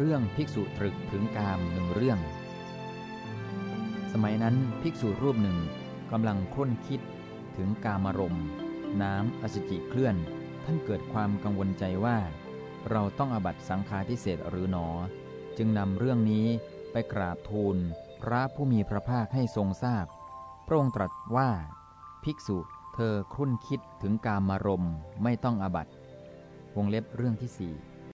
เรื่องภิกษุตรึกถึงกามหนึ่งเรื่อง สมัยนั้นภิกษุรูปหนึ่งกำลังค้นคิดถึงกามารมณ์น้ำอสุจิเคลื่อน ท่านเกิดความกังวลใจว่า เราต้องอบัตสังฆาทิเศษหรือหนอ จึงนำเรื่องนี้ไปกราบทูลพระผู้มีพระภาคให้ทรงทราบพระองค์ตรัสว่า ภิกษุเธอคุ้นคิดถึงกามารมณ์ไม่ต้องอบัตวงเล็บเรื่องที่สี่